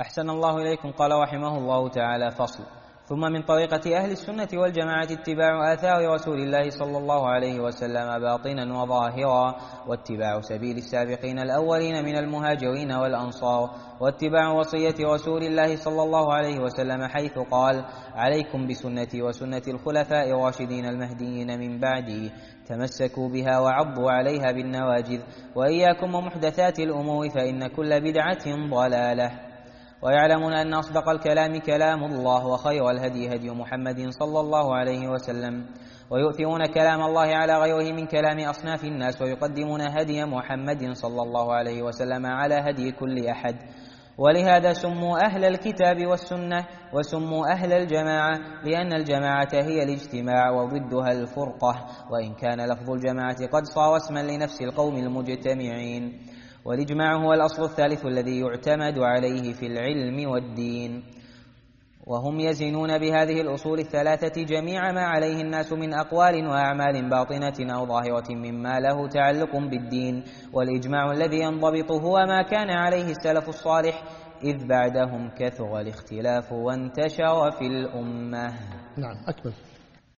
أحسن الله إليكم قال رحمه الله تعالى فصل. ثم من طريقة أهل السنة والجماعة اتباع آثار رسول الله صلى الله عليه وسلم باطنا وظاهرا واتباع سبيل السابقين الأولين من المهاجرين والأنصار واتباع وصية رسول الله صلى الله عليه وسلم حيث قال عليكم بسنتي وسنة الخلفاء الراشدين المهديين من بعدي تمسكوا بها وعضوا عليها بالنواجذ وإياكم ومحدثات الأمور فإن كل بدعة ضلالة. ويعلمون أن أصدق الكلام كلام الله وخير الهدي هدي محمد صلى الله عليه وسلم. ويؤثرون كلام الله على غيره من كلام أصناف الناس ويقدمون هدي محمد صلى الله عليه وسلم على هدي كل أحد. ولهذا سموا أهل الكتاب والسنة وسموا أهل الجماعة لأن الجماعة هي الاجتماع وضدها الفرقة. وإن كان لفظ الجماعة قد صار اسما لنفس القوم المجتمعين. والإجماع هو الأصل الثالث الذي يعتمد عليه في العلم والدين. وهم يزنون بهذه الأصول الثلاثة جميع ما عليه الناس من أقوال وأعمال باطنة أو ظاهرة مما له تعلق بالدين. والإجماع الذي ينضبط هو ما كان عليه السلف الصالح إذ بعدهم كثر الاختلاف وانتشر في الأمة. نعم أكمل.